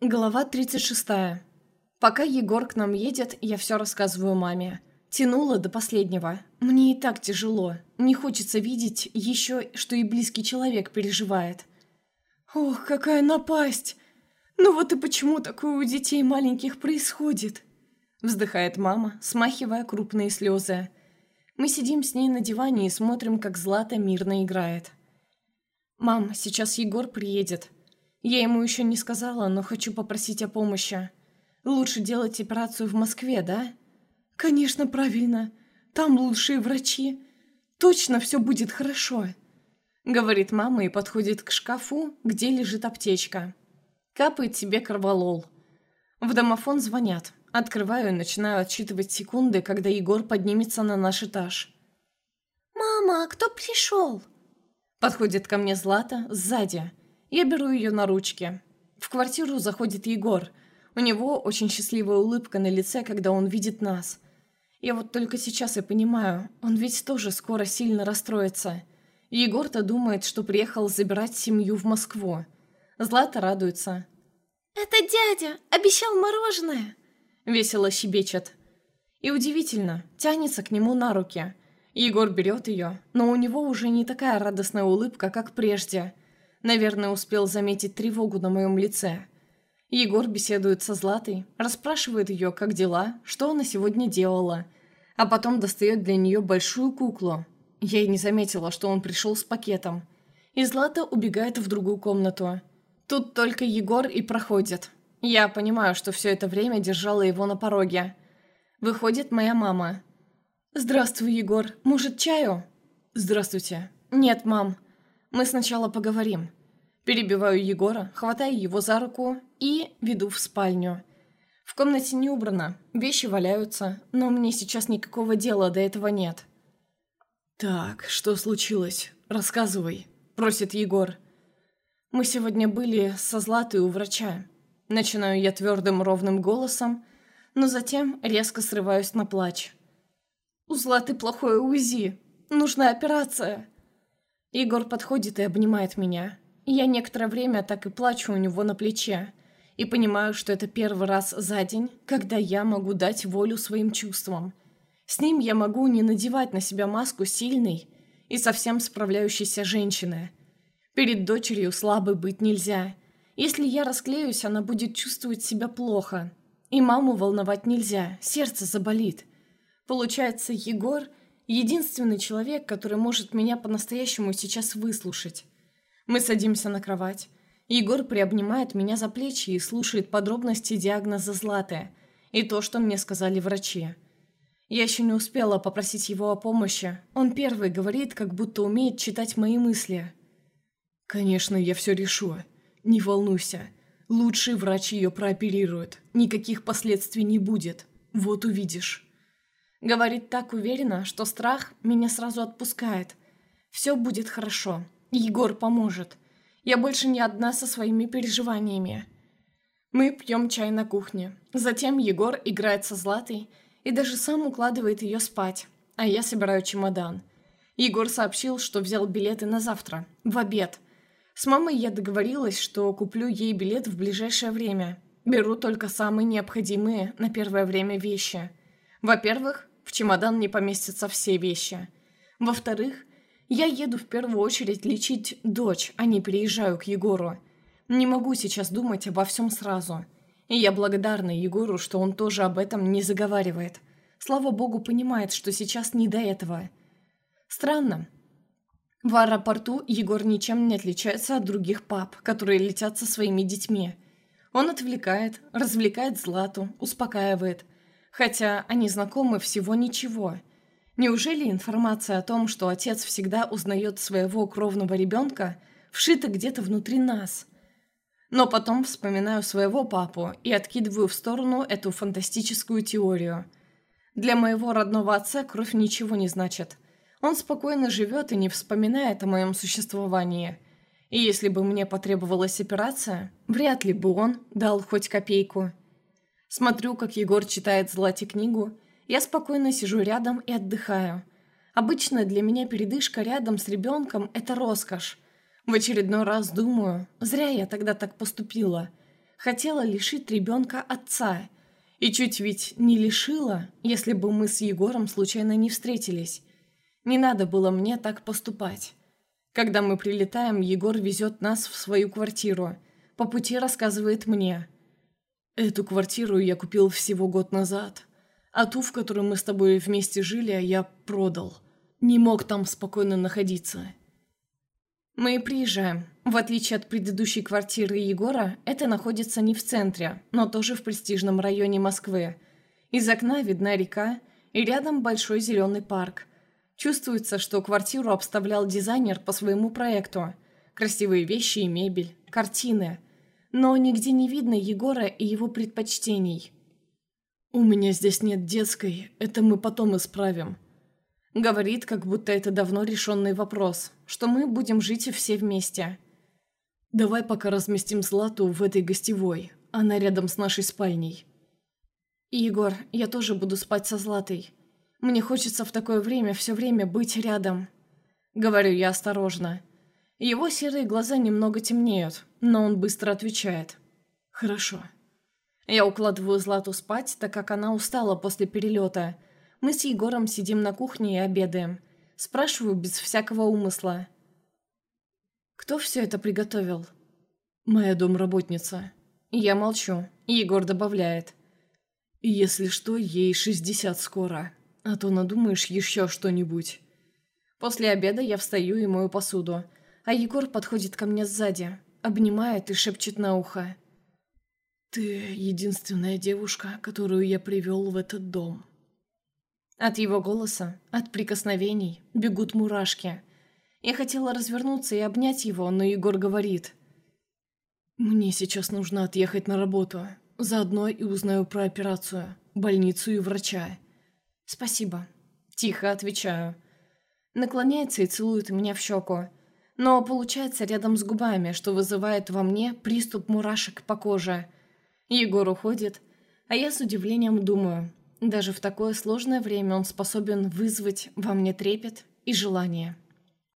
Глава 36. Пока Егор к нам едет, я все рассказываю маме. Тянула до последнего. Мне и так тяжело. Не хочется видеть еще, что и близкий человек переживает. Ох, какая напасть! Ну вот и почему такое у детей маленьких происходит? Вздыхает мама, смахивая крупные слезы. Мы сидим с ней на диване и смотрим, как Злата мирно играет. «Мам, сейчас Егор приедет. Я ему еще не сказала, но хочу попросить о помощи. Лучше делать операцию в Москве, да?» «Конечно, правильно. Там лучшие врачи. Точно все будет хорошо», — говорит мама и подходит к шкафу, где лежит аптечка. Капает себе корвалол. В домофон звонят. Открываю и начинаю отсчитывать секунды, когда Егор поднимется на наш этаж. «Мама, а кто пришел?» Подходит ко мне Злата сзади. Я беру ее на ручки. В квартиру заходит Егор. У него очень счастливая улыбка на лице, когда он видит нас. Я вот только сейчас и понимаю, он ведь тоже скоро сильно расстроится. Егор-то думает, что приехал забирать семью в Москву. Злата радуется. «Это дядя! Обещал мороженое!» Весело щебечет. И удивительно, тянется к нему на руки. Егор берет ее, но у него уже не такая радостная улыбка, как прежде. Наверное, успел заметить тревогу на моем лице. Егор беседует со Златой, расспрашивает ее, как дела, что она сегодня делала, а потом достает для нее большую куклу. Я и не заметила, что он пришел с пакетом. И Злата убегает в другую комнату. Тут только Егор и проходит. Я понимаю, что все это время держала его на пороге. Выходит моя мама. «Здравствуй, Егор. Может, чаю?» «Здравствуйте». «Нет, мам. Мы сначала поговорим». Перебиваю Егора, хватаю его за руку и веду в спальню. В комнате не убрано, вещи валяются, но мне сейчас никакого дела до этого нет. «Так, что случилось? Рассказывай», — просит Егор. «Мы сегодня были со Златой у врача. Начинаю я твердым ровным голосом, но затем резко срываюсь на плач. «У Златы плохое УЗИ. Нужна операция». Егор подходит и обнимает меня. Я некоторое время так и плачу у него на плече. И понимаю, что это первый раз за день, когда я могу дать волю своим чувствам. С ним я могу не надевать на себя маску сильной и совсем справляющейся женщины. Перед дочерью слабой быть нельзя – если я расклеюсь, она будет чувствовать себя плохо. И маму волновать нельзя, сердце заболит. Получается, Егор — единственный человек, который может меня по-настоящему сейчас выслушать. Мы садимся на кровать. Егор приобнимает меня за плечи и слушает подробности диагноза Златы и то, что мне сказали врачи. Я еще не успела попросить его о помощи. Он первый говорит, как будто умеет читать мои мысли. «Конечно, я все решу», «Не волнуйся. Лучший врач ее прооперирует. Никаких последствий не будет. Вот увидишь». Говорит так уверенно, что страх меня сразу отпускает. «Все будет хорошо. Егор поможет. Я больше не одна со своими переживаниями». Мы пьем чай на кухне. Затем Егор играет со Златой и даже сам укладывает ее спать, а я собираю чемодан. Егор сообщил, что взял билеты на завтра, в обед, с мамой я договорилась, что куплю ей билет в ближайшее время. Беру только самые необходимые на первое время вещи. Во-первых, в чемодан не поместятся все вещи. Во-вторых, я еду в первую очередь лечить дочь, а не переезжаю к Егору. Не могу сейчас думать обо всем сразу. И я благодарна Егору, что он тоже об этом не заговаривает. Слава богу, понимает, что сейчас не до этого. Странно, в аэропорту Егор ничем не отличается от других пап, которые летят со своими детьми. Он отвлекает, развлекает Злату, успокаивает. Хотя они знакомы всего ничего. Неужели информация о том, что отец всегда узнает своего кровного ребенка, вшита где-то внутри нас? Но потом вспоминаю своего папу и откидываю в сторону эту фантастическую теорию. Для моего родного отца кровь ничего не значит – он спокойно живет и не вспоминает о моем существовании. И если бы мне потребовалась операция, вряд ли бы он дал хоть копейку. Смотрю, как Егор читает Злате книгу. Я спокойно сижу рядом и отдыхаю. Обычно для меня передышка рядом с ребенком – это роскошь. В очередной раз думаю, зря я тогда так поступила. Хотела лишить ребенка отца. И чуть ведь не лишила, если бы мы с Егором случайно не встретились. Не надо было мне так поступать. Когда мы прилетаем, Егор везет нас в свою квартиру. По пути рассказывает мне. «Эту квартиру я купил всего год назад, а ту, в которой мы с тобой вместе жили, я продал. Не мог там спокойно находиться». Мы приезжаем. В отличие от предыдущей квартиры Егора, это находится не в центре, но тоже в престижном районе Москвы. Из окна видна река, и рядом большой зеленый парк – Чувствуется, что квартиру обставлял дизайнер по своему проекту. Красивые вещи и мебель, картины. Но нигде не видно Егора и его предпочтений. «У меня здесь нет детской, это мы потом исправим». Говорит, как будто это давно решенный вопрос, что мы будем жить все вместе. «Давай пока разместим Злату в этой гостевой, она рядом с нашей спальней». «Егор, я тоже буду спать со Златой. Мне хочется в такое время все время быть рядом. Говорю я осторожно. Его серые глаза немного темнеют, но он быстро отвечает. Хорошо. Я укладываю Злату спать, так как она устала после перелета. Мы с Егором сидим на кухне и обедаем. Спрашиваю без всякого умысла. Кто все это приготовил? Моя домработница. Я молчу. Егор добавляет. Если что, ей 60 скоро. А то надумаешь еще что-нибудь. После обеда я встаю и мою посуду, а Егор подходит ко мне сзади, обнимает и шепчет на ухо. «Ты единственная девушка, которую я привел в этот дом». От его голоса, от прикосновений бегут мурашки. Я хотела развернуться и обнять его, но Егор говорит. «Мне сейчас нужно отъехать на работу. Заодно и узнаю про операцию, больницу и врача. «Спасибо». Тихо отвечаю. Наклоняется и целует меня в щеку. Но получается рядом с губами, что вызывает во мне приступ мурашек по коже. Егор уходит, а я с удивлением думаю. Даже в такое сложное время он способен вызвать во мне трепет и желание.